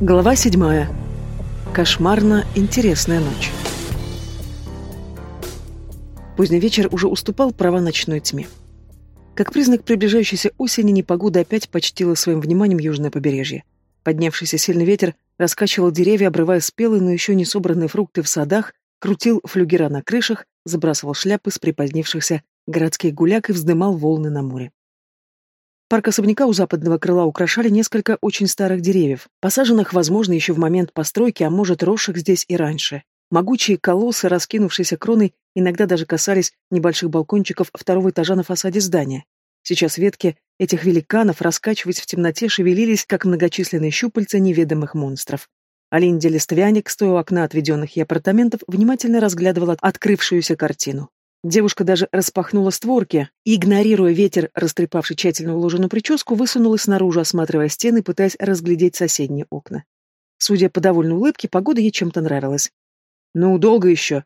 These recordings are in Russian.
Глава седьмая. Кошмарно интересная ночь. Поздний вечер уже уступал права ночной тьме. Как признак приближающейся осени, непогода опять почтила своим вниманием южное побережье. Поднявшийся сильный ветер раскачивал деревья, обрывая спелые, но еще не собранные фрукты в садах, крутил флюгера на крышах, забрасывал шляпы с припозднившихся городских гуляк и вздымал волны на море. Парк особняка у западного крыла украшали несколько очень старых деревьев, посаженных, возможно, еще в момент постройки, а может, росших здесь и раньше. Могучие колоссы, раскинувшиеся кроной, иногда даже касались небольших балкончиков второго этажа на фасаде здания. Сейчас ветки этих великанов, раскачиваясь в темноте, шевелились, как многочисленные щупальца неведомых монстров. Алинди Листвяник, стоя у окна отведенных ей апартаментов, внимательно разглядывала открывшуюся картину. Девушка даже распахнула створки и, игнорируя ветер, растрепавший тщательно уложенную прическу, высунулась снаружи, осматривая стены, пытаясь разглядеть соседние окна. Судя по довольной улыбке, погода ей чем-то нравилась. «Ну, долго еще?»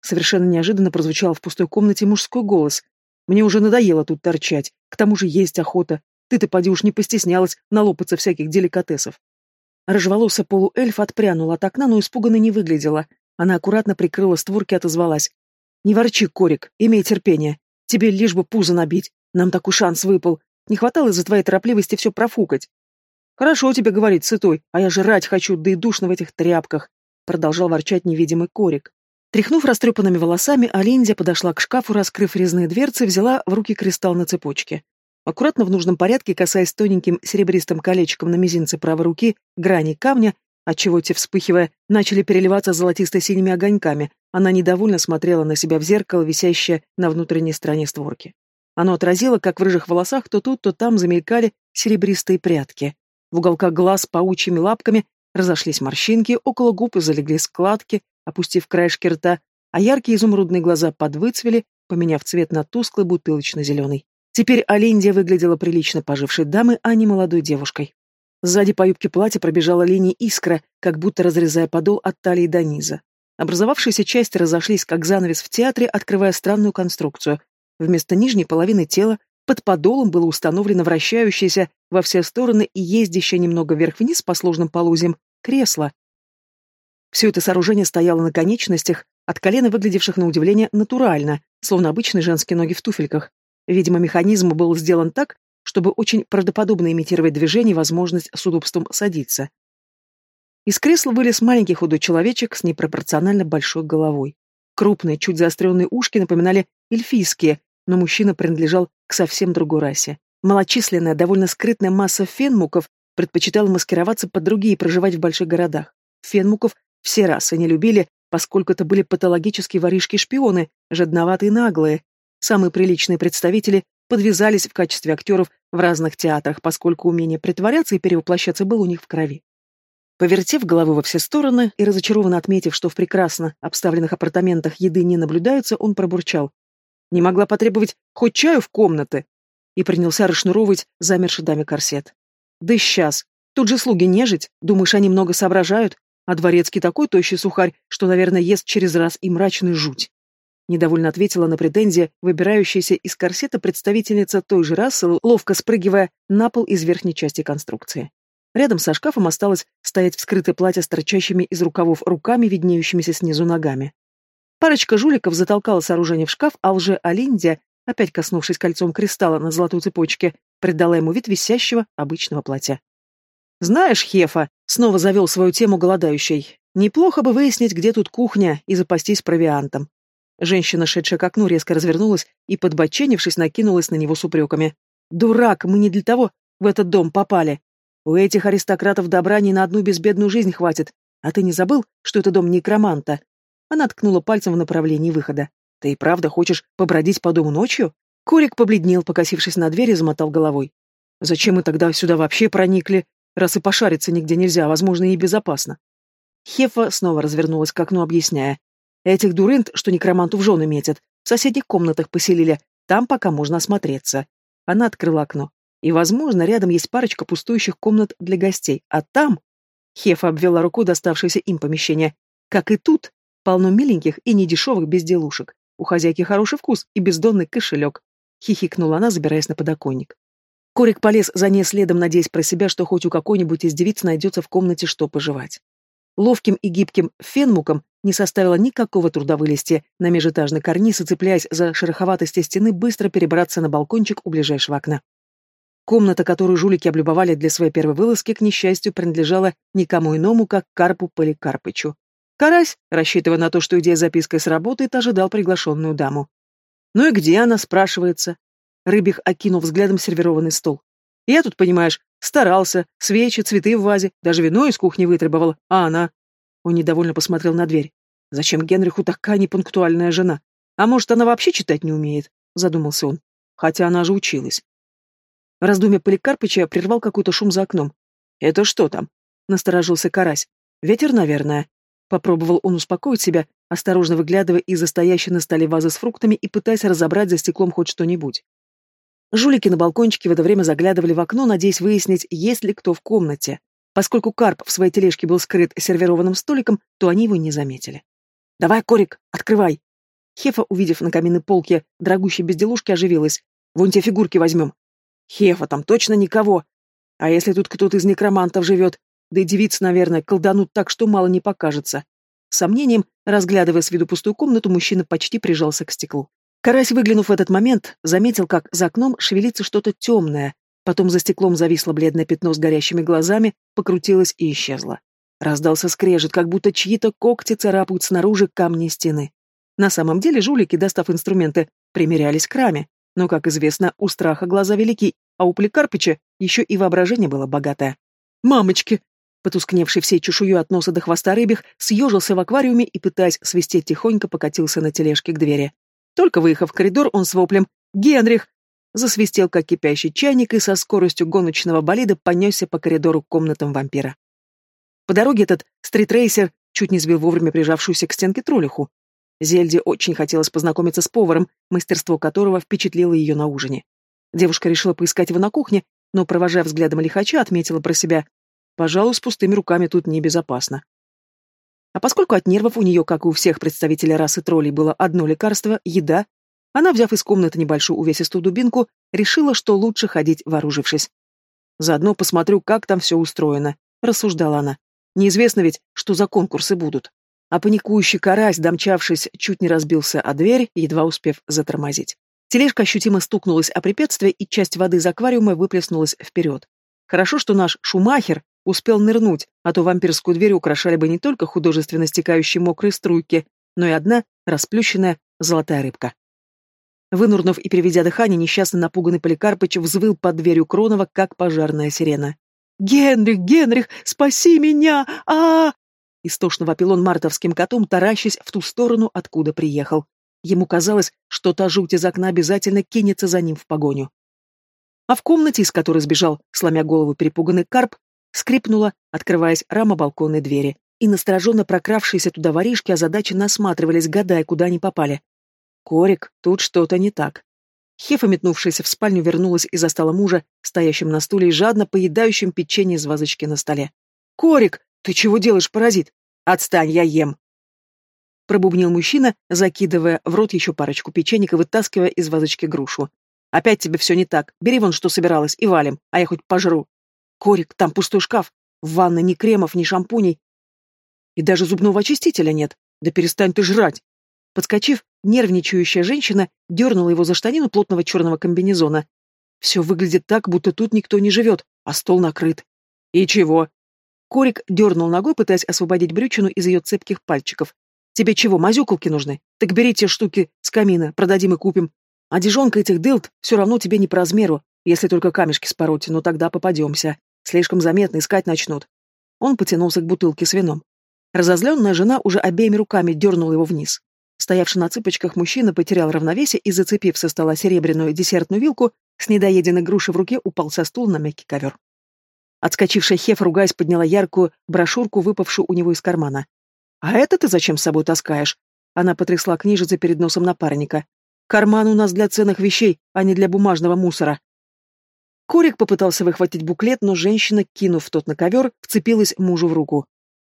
Совершенно неожиданно прозвучал в пустой комнате мужской голос. «Мне уже надоело тут торчать. К тому же есть охота. Ты-то, поди уж, не постеснялась налопаться всяких деликатесов». Рыжеволосая полуэльф отпрянула от окна, но испуганно не выглядела. Она аккуратно прикрыла створки и отозвалась. Не ворчи, Корик, имей терпение. Тебе лишь бы пузо набить. Нам такой шанс выпал. Не хватало из-за твоей торопливости все профукать. Хорошо тебе говорить, сытой, а я жрать хочу, да и душно в этих тряпках. Продолжал ворчать невидимый Корик. Тряхнув растрепанными волосами, Алиндия подошла к шкафу, раскрыв резные дверцы, взяла в руки кристалл на цепочке. Аккуратно в нужном порядке, касаясь тоненьким серебристым колечком на мизинце правой руки грани камня, отчего те, вспыхивая, начали переливаться золотисто-синими огоньками, она недовольно смотрела на себя в зеркало, висящее на внутренней стороне створки. Оно отразило, как в рыжих волосах то тут, то там замелькали серебристые прядки. В уголках глаз паучьими лапками разошлись морщинки, около губ залегли складки, опустив краешки рта, а яркие изумрудные глаза подвыцвели, поменяв цвет на тусклый бутылочно-зеленый. Теперь Алиндия выглядела прилично пожившей дамой, а не молодой девушкой. Сзади по юбке платья пробежала линия искра, как будто разрезая подол от талии до низа. Образовавшиеся части разошлись, как занавес в театре, открывая странную конструкцию. Вместо нижней половины тела под подолом было установлено вращающееся во все стороны и ездящее немного вверх-вниз по сложным полозьям кресло. Все это сооружение стояло на конечностях, от колена выглядевших на удивление натурально, словно обычные женские ноги в туфельках. Видимо, механизм был сделан так, чтобы очень правдоподобно имитировать движение и возможность с удобством садиться. Из кресла вылез маленький худой человечек с непропорционально большой головой. Крупные, чуть заостренные ушки напоминали эльфийские, но мужчина принадлежал к совсем другой расе. Малочисленная, довольно скрытная масса фенмуков предпочитала маскироваться под другие и проживать в больших городах. Фенмуков все расы не любили, поскольку это были патологические воришки-шпионы, жадноватые и наглые. Самые приличные представители подвязались в качестве актеров в разных театрах, поскольку умение притворяться и перевоплощаться было у них в крови. Повертев головы во все стороны и разочарованно отметив, что в прекрасно обставленных апартаментах еды не наблюдается, он пробурчал. «Не могла потребовать хоть чаю в комнаты?» И принялся расшнуровывать замерший даме корсет. «Да сейчас. Тут же слуги нежить. Думаешь, они много соображают? А дворецкий такой тощий сухарь, что, наверное, ест через раз и мрачный жуть». Недовольно ответила на претензии выбирающаяся из корсета представительница той же расы, ловко спрыгивая на пол из верхней части конструкции. Рядом со шкафом осталось стоять вскрытое платье с торчащими из рукавов руками, виднеющимися снизу ногами. Парочка жуликов затолкала сооружение в шкаф, а лже Алиндия, опять коснувшись кольцом кристалла на золотой цепочке, придала ему вид висящего обычного платья. «Знаешь, Хефа», — снова завел свою тему голодающий, «неплохо бы выяснить, где тут кухня, и запастись провиантом». Женщина, шедшая к окну, резко развернулась и, подбоченившись, накинулась на него с упреками. «Дурак, мы не для того в этот дом попали. У этих аристократов добра ни на одну безбедную жизнь хватит. А ты не забыл, что это дом некроманта?» Она ткнула пальцем в направлении выхода. «Ты и правда хочешь побродить по дому ночью?» Корик побледнел, покосившись на дверь и замотал головой. «Зачем мы тогда сюда вообще проникли? Раз и пошариться нигде нельзя, возможно, и безопасно». Хефа снова развернулась к окну, объясняя. «Этих дурынт, что некроманту в жены метят, в соседних комнатах поселили. Там пока можно осмотреться». Она открыла окно. И, возможно, рядом есть парочка пустующих комнат для гостей, а там... Хефа обвела рукой доставшееся им помещение. Как и тут, полно миленьких и недешевых безделушек. У хозяйки хороший вкус и бездонный кошелек. Хихикнула она, забираясь на подоконник. Корик полез за ней следом, надеясь про себя, что хоть у какой-нибудь из девиц найдется в комнате что пожевать. Ловким и гибким фенмуком не составило никакого труда вылезти на межэтажный карниз и, цепляясь за шероховатости стены, быстро перебраться на балкончик у ближайшего окна. Комната, которую жулики облюбовали для своей первой вылазки, к несчастью, принадлежала никому иному, как Карпу Поликарпычу. Карась, рассчитывая на то, что идея запиской сработает, ожидал приглашенную даму. «Ну и где она?» — спрашивается. Рыбих окинул взглядом сервированный стол. «Я тут, понимаешь, старался, свечи, цветы в вазе, даже вино из кухни вытребовал, а она...» Он недовольно посмотрел на дверь. «Зачем Генриху такая непунктуальная жена? А может, она вообще читать не умеет?» — задумался он. «Хотя она же училась». Раздумья Поликарпыча прервал какой-то шум за окном. «Это что там?» — насторожился Карась. «Ветер, наверное». Попробовал он успокоить себя, осторожно выглядывая из-за стоящей на столе вазы с фруктами и пытаясь разобрать за стеклом хоть что-нибудь. Жулики на балкончике в это время заглядывали в окно, надеясь выяснить, есть ли кто в комнате. Поскольку карп в своей тележке был скрыт сервированным столиком, то они его не заметили. «Давай, Корик, открывай!» Хефа, увидев на каминной полке дорогущей безделушки, оживилась. «Вон те фигурки возьмем». Хефа, там точно никого. А если тут кто-то из некромантов живет? Да и девиц, наверное, колданут так, что мало не покажется. Сомнением, разглядывая с виду пустую комнату, мужчина почти прижался к стеклу. Карась, выглянув в этот момент, заметил, как за окном шевелится что-то темное, потом за стеклом зависло бледное пятно с горящими глазами, покрутилось и исчезло. Раздался скрежет, как будто чьи-то когти царапают снаружи камни стены. На самом деле жулики, достав инструменты, примерялись к раме. Но, как известно, у страха глаза велики, а у Поликарпыча еще и воображение было богатое. «Мамочки!» Потускневший всей чешую от носа до хвоста рыбих, съежился в аквариуме и, пытаясь свистеть тихонько, покатился на тележке к двери. Только выехав в коридор, он с воплем «Генрих!» засвистел, как кипящий чайник, и со скоростью гоночного болида понесся по коридору к комнатам вампира. По дороге этот стритрейсер чуть не сбил вовремя прижавшуюся к стенке троллиху. Зельде очень хотелось познакомиться с поваром, мастерство которого впечатлило ее на ужине. Девушка решила поискать его на кухне, но, провожая взглядом лихача, отметила про себя, пожалуй, с пустыми руками тут небезопасно. А поскольку от нервов у нее, как и у всех представителей расы троллей, было одно лекарство — еда, она, взяв из комнаты небольшую увесистую дубинку, решила, что лучше ходить вооружившись. «Заодно посмотрю, как там все устроено», — рассуждала она. «Неизвестно ведь, что за конкурсы будут» а паникующий карась, домчавшись, чуть не разбился о дверь, едва успев затормозить. Тележка ощутимо стукнулась о препятствие, и часть воды из аквариума выплеснулась вперед. Хорошо, что наш шумахер успел нырнуть, а то вампирскую дверь украшали бы не только художественно стекающие мокрые струйки, но и одна расплющенная золотая рыбка. Вынурнув и переведя дыхание, несчастно напуганный Поликарпыч взвыл под дверью Кронова, как пожарная сирена. «Генрих, Генрих, спаси меня! а, -а, -а Истошно вопил он мартовским котом, таращась в ту сторону, откуда приехал. Ему казалось, что та жуть из окна обязательно кинется за ним в погоню. А в комнате, из которой сбежал, сломя голову перепуганный карп, скрипнула, открываясь рама балконной двери, и настороженно прокравшиеся туда воришки озадаченно осматривались, гадая, куда они попали. «Корик, тут что-то не так». Хефа, метнувшаяся в спальню, вернулась и застала мужа, стоящим на стуле и жадно поедающим печенье из вазочки на столе. «Корик, ты чего делаешь, паразит? Отстань, я ем. Пробубнил мужчина, закидывая в рот еще парочку печенек и вытаскивая из вазочки грушу. Опять тебе все не так. Бери вон, что собиралась, и валим, а я хоть пожру. Корик, там пустой шкаф. В ванной ни кремов, ни шампуней. И даже зубного очистителя нет. Да перестань ты жрать. Подскочив, нервничающая женщина дернула его за штанину плотного черного комбинезона. Все выглядит так, будто тут никто не живет, а стол накрыт. И чего? Корик дернул ногой, пытаясь освободить брючину из ее цепких пальчиков. «Тебе чего, мазюкалки нужны? Так бери те штуки с камина, продадим и купим. А дежонка этих дылд все равно тебе не по размеру, если только камешки спороть, но тогда попадемся. Слишком заметно искать начнут». Он потянулся к бутылке с вином. Разозленная жена уже обеими руками дернула его вниз. Стоявший на цыпочках мужчина потерял равновесие и, зацепив со стола серебряную десертную вилку, с недоеденной грушей в руке упал со стула на мягкий ковер. Отскочившая Хеф, ругаясь, подняла яркую брошюрку, выпавшую у него из кармана. «А это ты зачем с собой таскаешь?» Она потрясла книжицы перед носом напарника. «Карман у нас для ценных вещей, а не для бумажного мусора». Корик попытался выхватить буклет, но женщина, кинув тот на ковер, вцепилась мужу в руку.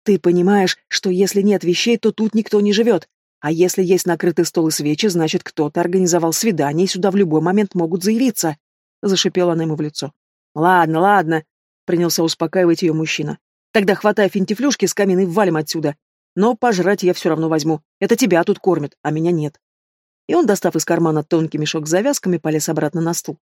«Ты понимаешь, что если нет вещей, то тут никто не живет. А если есть накрытый стол и свечи, значит, кто-то организовал свидание, и сюда в любой момент могут заявиться. зашипела она ему в лицо. «Ладно, ладно», — принялся успокаивать ее мужчина. «Тогда хватай финтифлюшки с камин и валим отсюда. Но пожрать я все равно возьму. Это тебя тут кормят, а меня нет». И он, достав из кармана тонкий мешок с завязками, полез обратно на стул.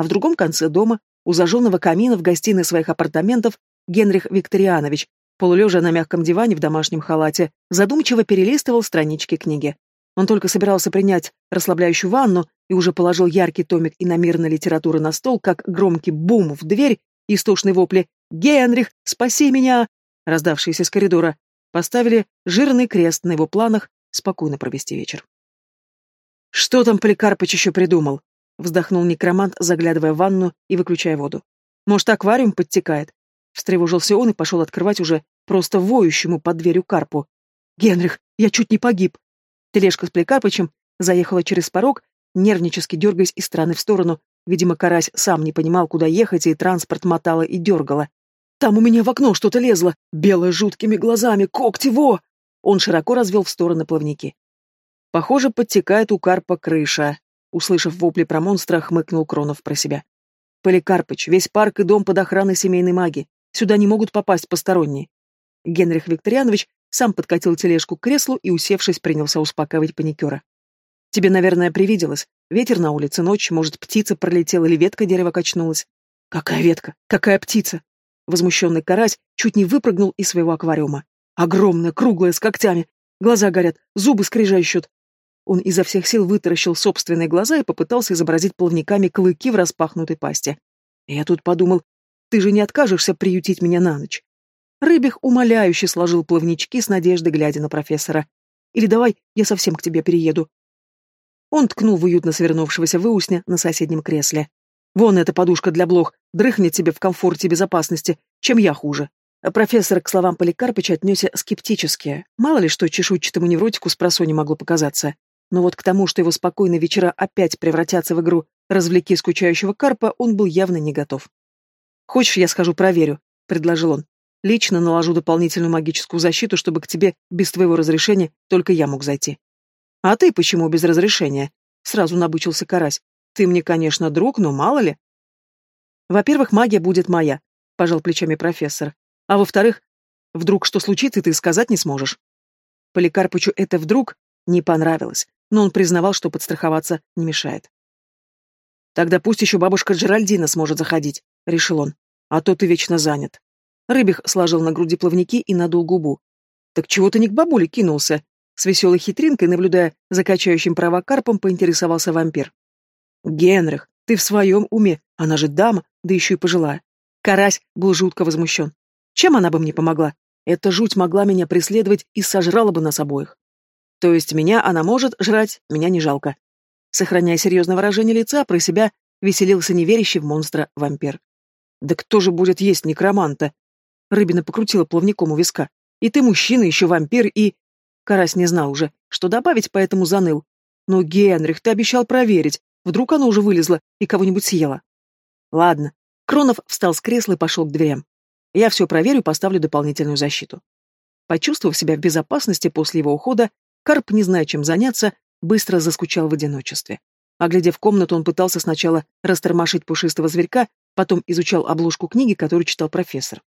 А в другом конце дома, у зажженного камина в гостиной своих апартаментов, Генрих Викторианович, полулежа на мягком диване в домашнем халате, задумчиво перелистывал странички книги. Он только собирался принять расслабляющую ванну и уже положил яркий томик иномирной литературы на стол, как громкий бум в дверь и истошные вопли «Генрих, спаси меня!» раздавшиеся из коридора, поставили жирный крест на его планах спокойно провести вечер. «Что там Поликарпыч еще придумал?» — вздохнул некромант, заглядывая в ванну и выключая воду. «Может, аквариум подтекает?» Встревожился он и пошел открывать уже просто воющему под дверью карпу. «Генрих, я чуть не погиб!» Тележка с Поликарпычем заехала через порог, нервнически дергаясь из стороны в сторону. Видимо, карась сам не понимал, куда ехать, и транспорт мотало и дергало. «Там у меня в окно что-то лезло! Белое жуткими глазами! Когти, во!» Он широко развел в стороны плавники. Похоже, подтекает у карпа крыша. Услышав вопли про монстра, хмыкнул Кронов про себя. Поликарпыч, весь парк и дом под охраной семейной маги. Сюда не могут попасть посторонние. Генрих Викторианович сам подкатил тележку к креслу и, усевшись, принялся успокаивать паникера. Тебе, наверное, привиделось. Ветер на улице, ночь, может, птица пролетела или ветка дерева качнулась. Какая ветка? Какая птица? Возмущенный карась чуть не выпрыгнул из своего аквариума. Огромная, круглая, с когтями. Глаза горят, зубы скрежещут. Он изо всех сил вытаращил собственные глаза и попытался изобразить плавниками клыки в распахнутой пасти. Я тут подумал, ты же не откажешься приютить меня на ночь. Рыбих умоляюще сложил плавнички с надеждой, глядя на профессора. Или давай я совсем к тебе перееду. Он ткнул в уютно свернувшегося выусня на соседнем кресле. Вон эта подушка для блох, дрыхнет тебе в комфорте и безопасности, чем я хуже. Профессор к словам Поликарпыча отнесся скептически. Мало ли что чешуйчатому невротику с просони могло показаться. Но вот к тому, что его спокойные вечера опять превратятся в игру «развлеки скучающего карпа», он был явно не готов. «Хочешь, я схожу проверю?» — предложил он. «Лично наложу дополнительную магическую защиту, чтобы к тебе без твоего разрешения только я мог зайти». «А ты почему без разрешения?» — сразу набычился Карась. «Ты мне, конечно, друг, но мало ли». «Во-первых, магия будет моя», — пожал плечами профессор. «А во-вторых, вдруг что случится, ты сказать не сможешь». Поликарпычу это вдруг не понравилось но он признавал, что подстраховаться не мешает. «Тогда пусть еще бабушка Джеральдина сможет заходить», — решил он. «А то ты вечно занят». Рыбих сложил на груди плавники и надул губу. «Так чего ты не к бабуле кинулся?» С веселой хитринкой, наблюдая за качающим права карпом, поинтересовался вампир. «Генрих, ты в своем уме, она же дама, да еще и пожилая». Карась был жутко возмущен. «Чем она бы мне помогла? Эта жуть могла меня преследовать и сожрала бы нас обоих. То есть меня она может жрать, меня не жалко. Сохраняя серьезное выражение лица, про себя веселился неверящий в монстра вампир. «Да кто же будет есть некроманта?» Рыбина покрутила плавником у виска. «И ты мужчина, еще вампир, и...» Карась не знал уже, что добавить, поэтому заныл. «Ну, Генрих, ты обещал проверить. Вдруг оно уже вылезло и кого-нибудь съело?» «Ладно». Кронов встал с кресла и пошел к дверям. «Я все проверю поставлю дополнительную защиту». Почувствовав себя в безопасности после его ухода, Карп, не зная, чем заняться, быстро заскучал в одиночестве. Оглядев комнату, он пытался сначала растормошить пушистого зверька, потом изучал обложку книги, которую читал профессор.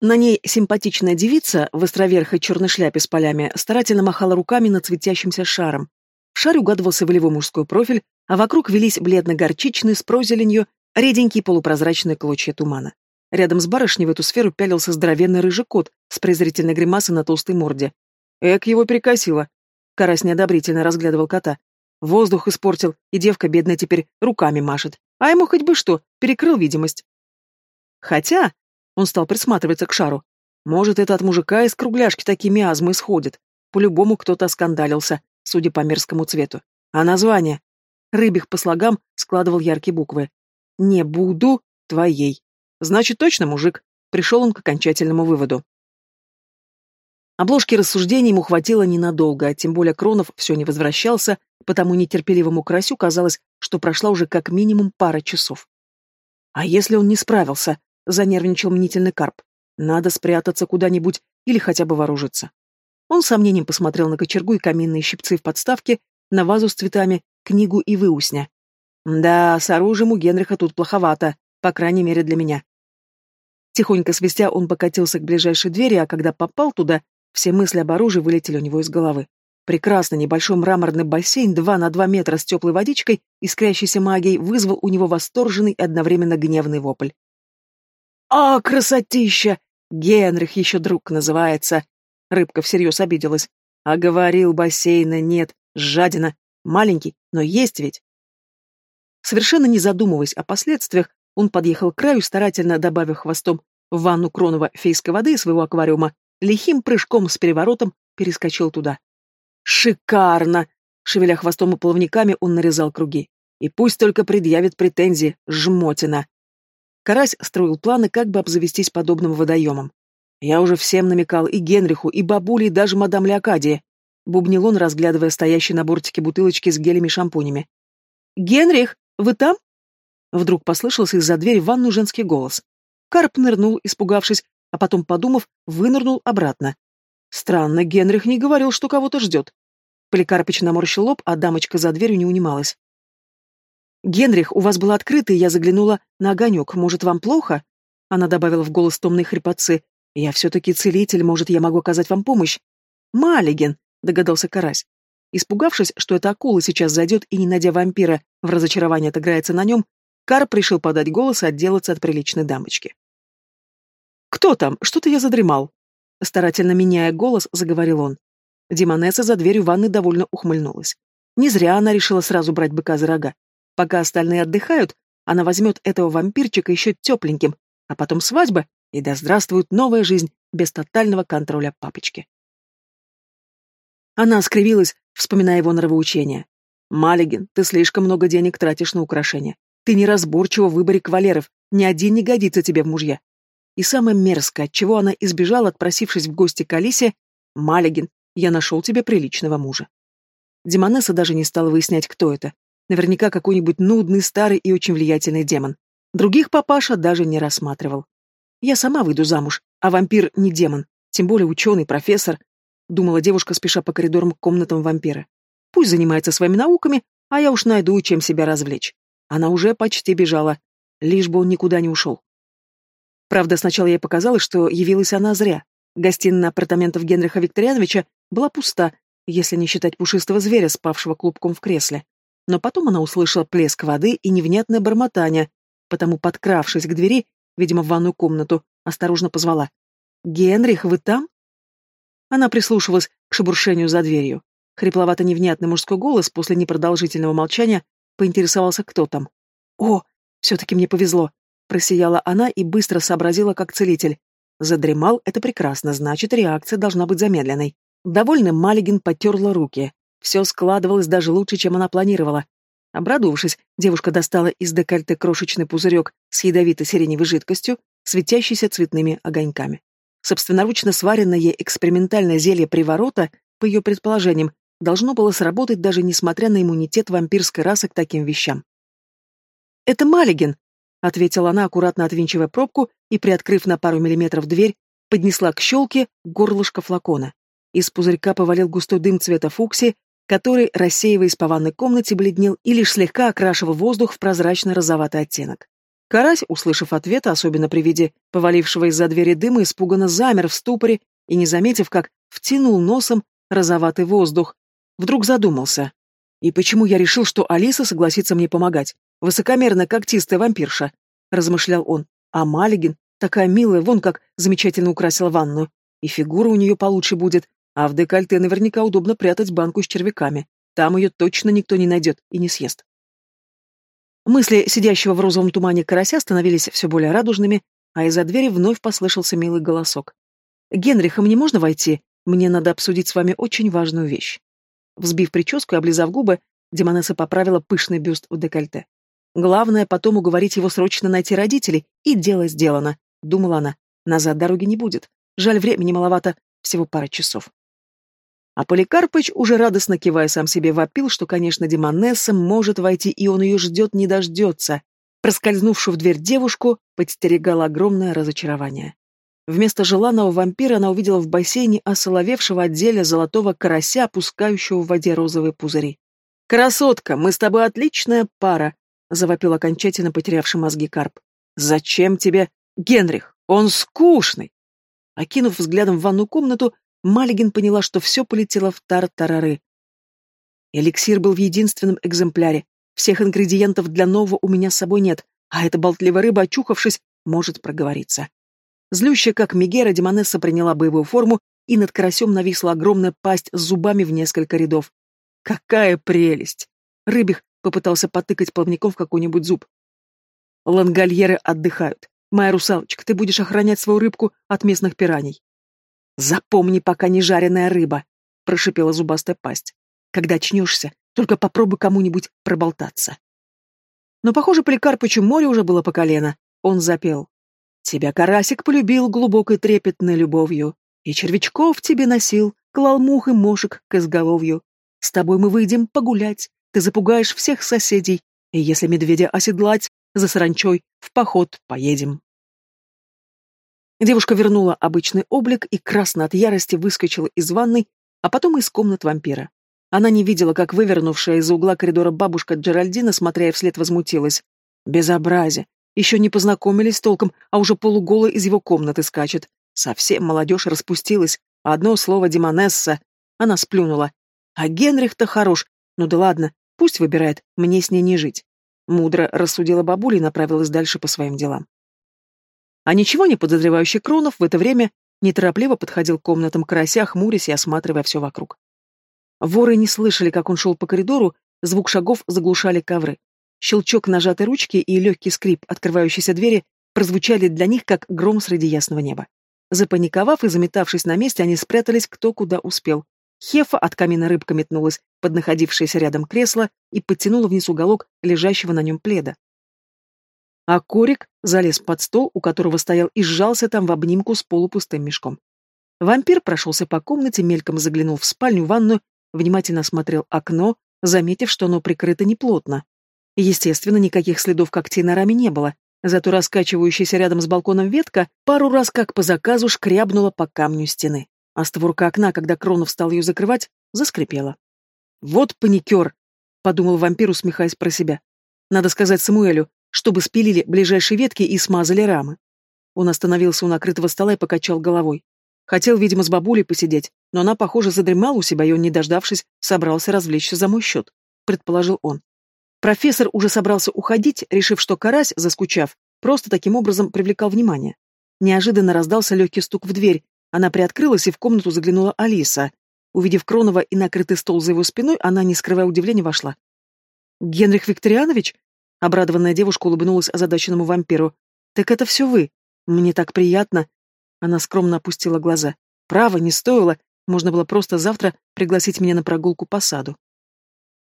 На ней симпатичная девица в островерхой черной шляпе с полями старательно махала руками над светящимся шаром. В шаре угадывался волевой мужской профиль, а вокруг велись бледно-горчичные с прозеленью реденькие полупрозрачные клочья тумана. Рядом с барышней в эту сферу пялился здоровенный рыжий кот с презрительной гримасой на толстой морде. Эк его перекосило. Карась неодобрительно разглядывал кота. Воздух испортил, и девка бедная теперь руками машет. А ему хоть бы что, перекрыл видимость. Хотя, он стал присматриваться к шару. Может, это от мужика из кругляшки такие миазмы исходят. По-любому кто-то оскандалился, судя по мерзкому цвету. А название? Рыбих по слогам складывал яркие буквы. «Не буду твоей». Значит, точно мужик. Пришел он к окончательному выводу. Обложки рассуждений ему хватило ненадолго, а тем более Кронов все не возвращался, потому нетерпеливому карасю казалось, что прошла уже как минимум пара часов. «А если он не справился?» — занервничал мнительный карп. «Надо спрятаться куда-нибудь или хотя бы вооружиться». Он с сомнением посмотрел на кочергу и каминные щипцы в подставке, на вазу с цветами, книгу и выусня. Да, с оружием у Генриха тут плоховато, по крайней мере для меня. Тихонько свистя, он покатился к ближайшей двери, а когда попал туда, все мысли об оружии вылетели у него из головы. Прекрасный небольшой мраморный бассейн, два на два метра с теплой водичкой, искрящейся магией, вызвал у него восторженный и одновременно гневный вопль. «А, красотища! Генрих еще друг называется!» Рыбка всерьез обиделась. «А говорил, бассейна нет, жадина. Маленький, но есть ведь!» Совершенно не задумываясь о последствиях, он подъехал к краю, старательно добавив хвостом в ванну кронова фейской воды из своего аквариума, лихим прыжком с переворотом перескочил туда. Шикарно! Шевеля хвостом и плавниками, он нарезал круги. И пусть только предъявит претензии, жмотина. Карась строил планы, как бы обзавестись подобным водоемом. Я уже всем намекал, и Генриху, и бабуле, и даже мадам Леокадии. Бубнил он, разглядывая стоящие на бортике бутылочки с гелями и шампунями. «Генрих, вы там?» Вдруг послышался из-за двери в ванну женский голос. Карп нырнул, испугавшись, а потом, подумав, вынырнул обратно. Странно, Генрих не говорил, что кого-то ждет. Поликарпыч наморщил лоб, а дамочка за дверью не унималась. «Генрих, у вас было открыто, и я заглянула на огонек. Может, вам плохо?» Она добавила в голос томной хрипотцы. «Я все-таки целитель, может, я могу оказать вам помощь?» «Малиген», — догадался Карась. Испугавшись, что эта акула сейчас зайдет и, не найдя вампира, в разочарование отыграется на нем, Карп решил подать голос и отделаться от приличной дамочки. «Кто там? Что-то я задремал», Старательно меняя голос, заговорил он. Демонесса за дверью ванны довольно ухмыльнулась. Не зря она решила сразу брать быка за рога. Пока остальные отдыхают, она возьмет этого вампирчика еще тепленьким, а потом свадьба, и да здравствует новая жизнь без тотального контроля папочки. Она скривилась, вспоминая его нравоучение. «Малигин, ты слишком много денег тратишь на украшения. Ты неразборчива в выборе кавалеров, ни один не годится тебе в мужья. И самое мерзкое, от чего она избежала, отпросившись в гости к Алисе, «Малягин, я нашел тебе приличного мужа». Демонесса даже не стала выяснять, кто это. Наверняка какой-нибудь нудный, старый и очень влиятельный демон. Других папаша даже не рассматривал. «Я сама выйду замуж, а вампир не демон, тем более ученый, профессор», думала девушка, спеша по коридорам к комнатам вампира. «Пусть занимается своими науками, а я уж найду, чем себя развлечь». Она уже почти бежала, лишь бы он никуда не ушел. Правда, сначала ей показалось, что явилась она зря. Гостиная апартаментов Генриха Викториановича была пуста, если не считать пушистого зверя, спавшего клубком в кресле. Но потом она услышала плеск воды и невнятное бормотание, потому, подкравшись к двери, видимо, в ванную комнату, осторожно позвала. «Генрих, вы там?» Она прислушивалась к шебуршению за дверью. Хрипловато-невнятный мужской голос после непродолжительного молчания поинтересовался, кто там. «О, все-таки мне повезло. Просияла она и быстро сообразила, как целитель. Задремал — это прекрасно, значит, реакция должна быть замедленной. Довольно Малигин потерла руки. Все складывалось даже лучше, чем она планировала. Обрадовавшись, девушка достала из декольте крошечный пузырек с ядовито-сиреневой жидкостью, светящийся цветными огоньками. Собственноручно сваренное экспериментальное зелье приворота, по ее предположениям, должно было сработать даже несмотря на иммунитет вампирской расы к таким вещам. «Это Малигин!» Ответила она, аккуратно отвинчивая пробку и, приоткрыв на пару миллиметров дверь, поднесла к щелке горлышко флакона. Из пузырька повалил густой дым цвета фуксии, который, рассеиваясь по ванной комнате, бледнел и лишь слегка окрашивал воздух в прозрачно-розоватый оттенок. Карась, услышав ответ, особенно при виде повалившего из-за двери дыма, испуганно замер в ступоре и, не заметив, как втянул носом розоватый воздух, вдруг задумался. И почему я решил, что Алиса согласится мне помогать? Высокомерная когтистая вампирша, размышлял он. А Малигин, такая милая, вон как замечательно украсила ванную. И фигура у нее получше будет, а в декольте наверняка удобно прятать банку с червяками. Там ее точно никто не найдет и не съест. Мысли сидящего в розовом тумане карася становились все более радужными, а из-за двери вновь послышался милый голосок. «Генриха, мне можно войти? Мне надо обсудить с вами очень важную вещь». Взбив прическу и облизав губы, Демонесса поправила пышный бюст в декольте. Главное потом уговорить его срочно найти родителей, и дело сделано, думала она. Назад дороги не будет. Жаль, времени маловато, всего пара часов. А Поликарпыч, уже радостно кивая сам себе, вопил, что, конечно, Демонесса может войти, и он ее ждет, не дождется. Проскользнувшую в дверь девушку подстерегало огромное разочарование. Вместо желанного вампира она увидела в бассейне осоловевшего отделя золотого карася, опускающего в воде розовые пузыри. «Красотка, мы с тобой отличная пара!» Завопил окончательно потерявший мозги карп. «Зачем тебе Генрих? Он скучный!» Окинув взглядом в ванную комнату, Малигин поняла, что все полетело в тар-тарары. Эликсир был в единственном экземпляре. Всех ингредиентов для нового у меня с собой нет, а эта болтливая рыба, очухавшись, может проговориться. Злющая, как Мегера, Демонесса приняла боевую форму, и над карасем нависла огромная пасть с зубами в несколько рядов. Какая прелесть! Рыбих попытался потыкать плавником в какой-нибудь зуб. Лангольеры отдыхают. Моя русалочка, ты будешь охранять свою рыбку от местных пираний. Запомни, пока не жареная рыба, прошипела зубастая пасть. Когда очнешься, только попробуй кому-нибудь проболтаться. Но, похоже, Поликарпычу море уже было по колено. Он запел. Тебя карасик полюбил глубокой трепетной любовью, и червячков тебе носил, клал мух и мошек к изголовью. С тобой мы выйдем погулять, ты запугаешь всех соседей, и если медведя оседлать, за саранчой в поход поедем. Девушка вернула обычный облик и красно от ярости выскочила из ванной, а потом из комнат вампира. Она не видела, как вывернувшая из-за угла коридора бабушка Джеральдина, смотря вслед, возмутилась. Безобразие. Еще не познакомились толком, а уже полуголая из его комнаты скачет. Совсем молодежь распустилась. Одно слово Демонесса. Она сплюнула. А Генрих-то хорош. Ну да ладно, пусть выбирает, мне с ней не жить. Мудро рассудила бабуля и направилась дальше по своим делам. А ничего не подозревающий Кронов в это время неторопливо подходил к комнатам карася, хмурясь и осматривая все вокруг. Воры не слышали, как он шел по коридору, звук шагов заглушали ковры. Щелчок нажатой ручки и легкий скрип открывающейся двери прозвучали для них, как гром среди ясного неба. Запаниковав и заметавшись на месте, они спрятались кто куда успел. Хефа от камина рыбка метнулась под находившееся рядом кресло и подтянула вниз уголок лежащего на нем пледа. А Корик залез под стол, у которого стоял и сжался там в обнимку с полупустым мешком. Вампир прошелся по комнате, мельком заглянул в спальню, ванную, внимательно осмотрел окно, заметив, что оно прикрыто неплотно. Естественно, никаких следов когтей на раме не было, зато раскачивающаяся рядом с балконом ветка пару раз как по заказу шкрябнула по камню стены, а створка окна, когда Кронов стал ее закрывать, заскрипела. «Вот паникер!» — подумал вампир, усмехаясь про себя. «Надо сказать Самуэлю, чтобы спилили ближайшие ветки и смазали рамы. Он остановился у накрытого стола и покачал головой. Хотел, видимо, с бабулей посидеть, но она, похоже, задремала у себя, и он, не дождавшись, собрался развлечься за мой счет, предположил он. Профессор уже собрался уходить, решив, что карась, заскучав, просто таким образом привлекал внимание. Неожиданно раздался легкий стук в дверь. Она приоткрылась, и в комнату заглянула Алиса. Увидев Кронова и накрытый стол за его спиной, она, не скрывая удивления, вошла. «Генрих Викторианович?» Обрадованная девушка улыбнулась озадаченному вампиру. «Так это все вы. Мне так приятно». Она скромно опустила глаза. «Право, не стоило. Можно было просто завтра пригласить меня на прогулку по саду».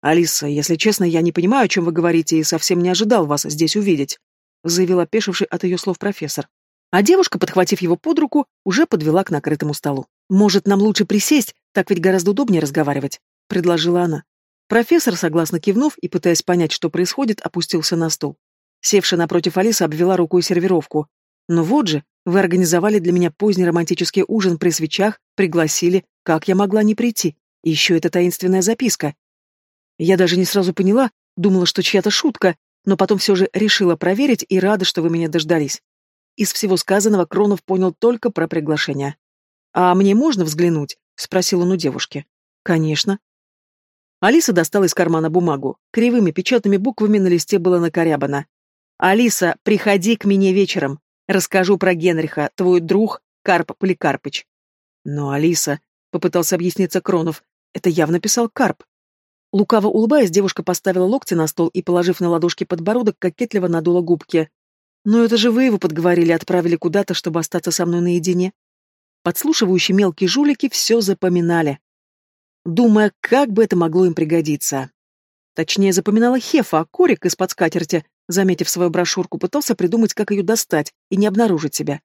«Алиса, если честно, я не понимаю, о чем вы говорите, и совсем не ожидал вас здесь увидеть», заявил опешивший от ее слов профессор. А девушка, подхватив его под руку, уже подвела к накрытому столу. «Может, нам лучше присесть, так ведь гораздо удобнее разговаривать», — предложила она. Профессор, согласно кивнув и пытаясь понять, что происходит, опустился на стул. Севшая напротив Алисы обвела рукой сервировку. «Ну вот же, вы организовали для меня поздний романтический ужин при свечах, пригласили, как я могла не прийти? И еще эта таинственная записка». Я даже не сразу поняла, думала, что чья-то шутка, но потом все же решила проверить и рада, что вы меня дождались. Из всего сказанного Кронов понял только про приглашение. «А мне можно взглянуть?» — спросил он у девушки. «Конечно», Алиса достала из кармана бумагу. Кривыми печатными буквами на листе было накорябано. «Алиса, приходи к мне вечером. Расскажу про Генриха, твой друг Карп Поликарпыч». «Но Алиса...» — попытался объясниться Кронов. «Это явно писал Карп». Лукаво улыбаясь, девушка поставила локти на стол и, положив на ладошки подбородок, кокетливо надула губки. «Но это же вы его подговорили, отправили куда-то, чтобы остаться со мной наедине». Подслушивающие мелкие жулики все запоминали думая, как бы это могло им пригодиться. Точнее, запоминала Хефа, а Корик из-под скатерти, заметив свою брошюрку, пытался придумать, как ее достать и не обнаружить себя.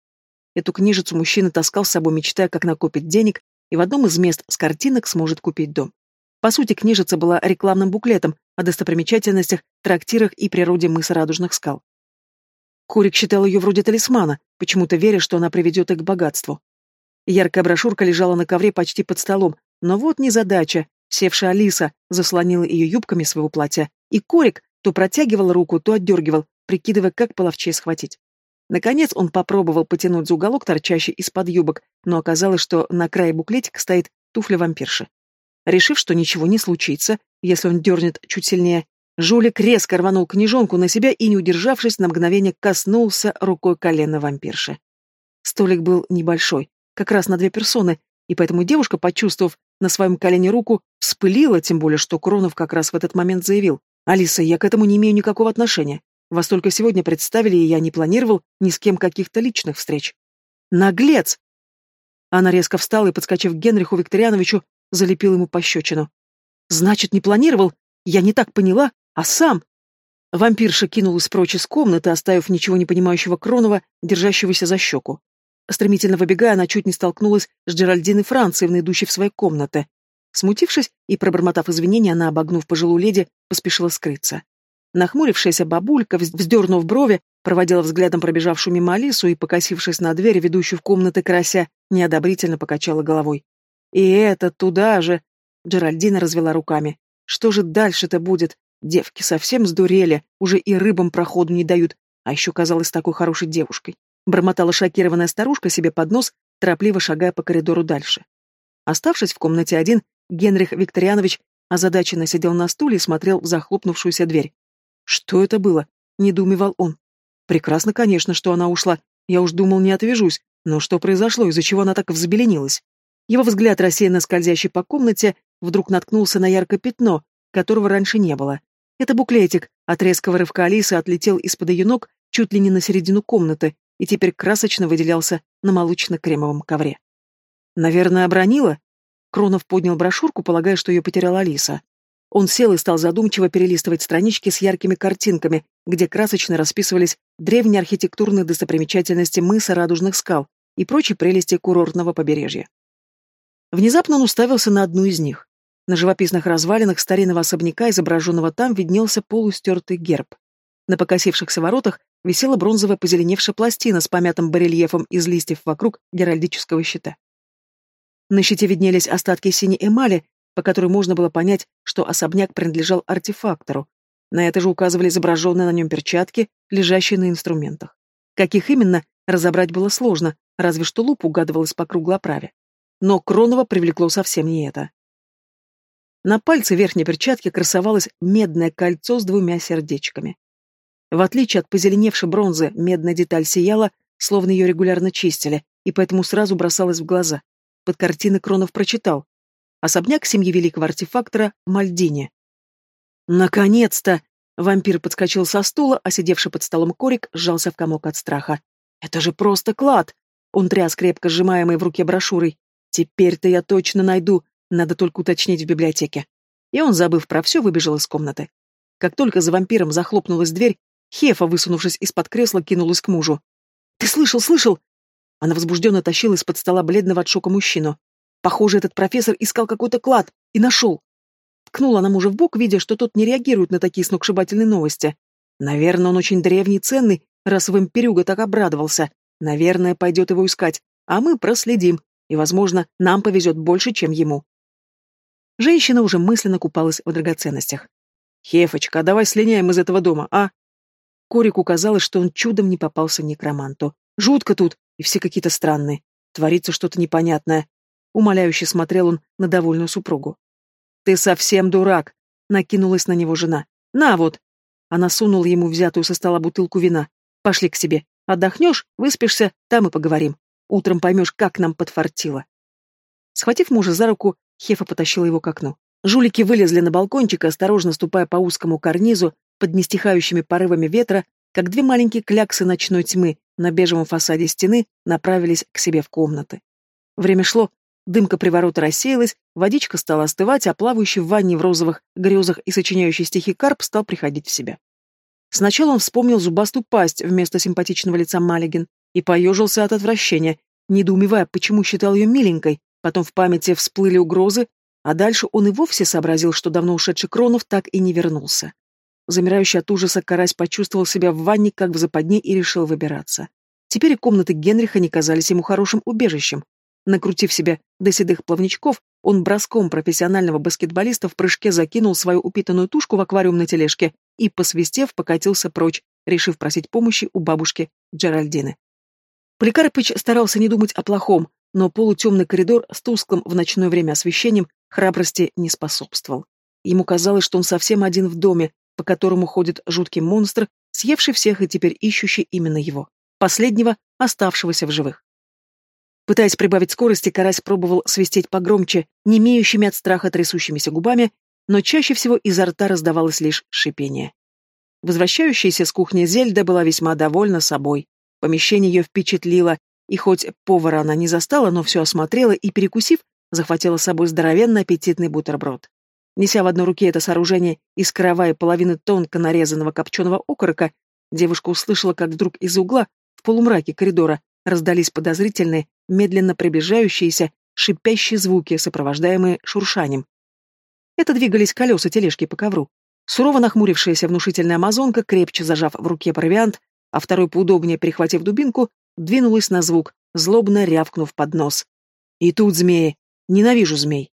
Эту книжицу мужчина таскал с собой, мечтая, как накопить денег, и в одном из мест с картинок сможет купить дом. По сути, книжица была рекламным буклетом о достопримечательностях, трактирах и природе мыса Радужных скал. Курик считал ее вроде талисмана, почему-то веря, что она приведет их к богатству. Яркая брошюрка лежала на ковре почти под столом, но вот незадача. Севшая Алиса заслонила ее юбками своего платья, и Корик, То протягивал руку, то отдергивал, прикидывая, как половчей схватить. Наконец он попробовал потянуть за уголок, торчащий из-под юбок, но оказалось, что на крае буклетика стоит туфля вампирши. Решив, что ничего не случится, если он дернет чуть сильнее, жулик резко рванул книжонку на себя и, не удержавшись, на мгновение коснулся рукой колена вампирши. Столик был небольшой, как раз на две персоны, и поэтому девушка, почувствовав на своем колене руку, вспылила, тем более, что Кронов как раз в этот момент заявил. «Алиса, я к этому не имею никакого отношения. Вас только сегодня представили, и я не планировал ни с кем каких-то личных встреч». «Наглец!» Она резко встала и, подскочив к Генриху Викториановичу, залепила ему пощечину. «Значит, не планировал? Я не так поняла, а сам...» Вампирша кинулась прочь из комнаты, оставив ничего не понимающего Кронова, держащегося за щеку. Стремительно выбегая, она чуть не столкнулась с Джеральдиной Франциевной, идущей в своей комнаты. Смутившись и пробормотав извинения, она, обогнув пожилую леди, поспешила скрыться. Нахмурившаяся бабулька, вздернув брови, проводила взглядом пробежавшую мимо Алису и, покосившись на дверь, ведущую в комнаты карася, неодобрительно покачала головой. «И это туда же!» Джеральдина развела руками. «Что же дальше-то будет? Девки совсем сдурели, уже и рыбам проходу не дают, а еще казалась такой хорошей девушкой бормотала шокированная старушка себе под нос, торопливо шагая по коридору дальше. Оставшись в комнате один, Генрих Викторианович озадаченно сидел на стуле и смотрел в захлопнувшуюся дверь. «Что это было?» — недоумевал он. «Прекрасно, конечно, что она ушла. Я уж думал, не отвяжусь. Но что произошло, из-за чего она так взбеленилась?» Его взгляд, рассеянно скользящий по комнате, вдруг наткнулся на яркое пятно, которого раньше не было. Это буклетик от резкого рывка Алисы отлетел из-под ее ног чуть ли не на середину комнаты и теперь красочно выделялся на молочно-кремовом ковре. «Наверное, обронила?» Кронов поднял брошюрку, полагая, что ее потеряла Алиса. Он сел и стал задумчиво перелистывать странички с яркими картинками, где красочно расписывались древние архитектурные достопримечательности мыса Радужных скал и прочие прелести курортного побережья. Внезапно он уставился на одну из них. На живописных развалинах старинного особняка, изображенного там, виднелся полустертый герб. На покосившихся воротах висела бронзовая позеленевшая пластина с помятым барельефом из листьев вокруг геральдического щита. На щите виднелись остатки синей эмали, по которой можно было понять, что особняк принадлежал артефактору. На это же указывали изображенные на нем перчатки, лежащие на инструментах. Каких именно, разобрать было сложно, разве что луп угадывалась по круглой оправе. Но Кронова привлекло совсем не это. На пальце верхней перчатки красовалось медное кольцо с двумя сердечками. В отличие от позеленевшей бронзы, медная деталь сияла, словно ее регулярно чистили, и поэтому сразу бросалась в глаза. Под картиной Кронов прочитал. Особняк семьи великого артефактора Мальдини. «Наконец-то!» Вампир подскочил со стула, а сидевший под столом Корик сжался в комок от страха. «Это же просто клад!» Он тряс крепко сжимаемой в руке брошюрой. «Теперь-то я точно найду, надо только уточнить в библиотеке». И он, забыв про все, выбежал из комнаты. Как только за вампиром захлопнулась дверь, Хефа, высунувшись из-под кресла, кинулась к мужу. «Ты слышал, слышал?» Она возбужденно тащила из-под стола бледного от шока мужчину. Похоже, этот профессор искал какой-то клад и нашел. Ткнула она мужа в бок, видя, что тот не реагирует на такие сногсшибательные новости. Наверное, он очень древний и ценный, раз вампирюга так обрадовался. Наверное, пойдет его искать, а мы проследим, и, возможно, нам повезет больше, чем ему. Женщина уже мысленно купалась в драгоценностях. «Хефочка, давай слиняем из этого дома, а?» Корику казалось, что он чудом не попался некроманту. Жутко тут, и все какие-то странные. Творится что-то непонятное. Умоляюще смотрел он на довольную супругу. «Ты совсем дурак!» — накинулась на него жена. «На вот!» Она сунула ему взятую со стола бутылку вина. «Пошли к себе. Отдохнешь, выспишься, там и поговорим. Утром поймешь, как нам подфартило». Схватив мужа за руку, Хефа потащила его к окну. Жулики вылезли на балкончик, осторожно ступая по узкому карнизу, под нестихающими порывами ветра, как две маленькие кляксы ночной тьмы на бежевом фасаде стены направились к себе в комнаты. Время шло, дымка приворота рассеялась, водичка стала остывать, а плавающий в ванне в розовых грезах и сочиняющий стихи карп стал приходить в себя. Сначала он вспомнил зубастую пасть вместо симпатичного лица Маллиген и поежился от отвращения, недоумевая, почему считал ее миленькой, потом в памяти всплыли угрозы, а дальше он и вовсе сообразил, что давно ушедший Кронов так и не вернулся. Замирающий от ужаса карась почувствовал себя в ванне, как в западне, и решил выбираться. Теперь и комнаты Генриха не казались ему хорошим убежищем. Накрутив себя до седых плавничков, Он броском профессионального баскетболиста в прыжке закинул свою упитанную тушку в аквариум на тележке и, посвистев, покатился прочь, решив просить помощи у бабушки Джеральдины. Поликарпыч старался не думать о плохом, но полутемный коридор с тусклым в ночное время освещением храбрости не способствовал. Ему казалось, что он совсем один в доме, по которому ходит жуткий монстр, съевший всех и теперь ищущий именно его, последнего, оставшегося в живых. Пытаясь прибавить скорости, карась пробовал свистеть погромче, не имеющими от страха трясущимися губами, но чаще всего изо рта раздавалось лишь шипение. Возвращающаяся с кухни Зельда была весьма довольна собой. Помещение ее впечатлило, и хоть повара она не застала, но все осмотрела и, перекусив, захватила с собой здоровенный аппетитный бутерброд. Неся в одной руке это сооружение из каравая половины тонко нарезанного копченого окорока, девушка услышала, как вдруг из угла, в полумраке коридора, раздались подозрительные, медленно приближающиеся, шипящие звуки, сопровождаемые шуршанием. Это двигались колеса тележки по ковру. Сурово нахмурившаяся внушительная амазонка, крепче зажав в руке провиант, а второй поудобнее перехватив дубинку, двинулась на звук, злобно рявкнув под нос. И тут змеи. Ненавижу змей.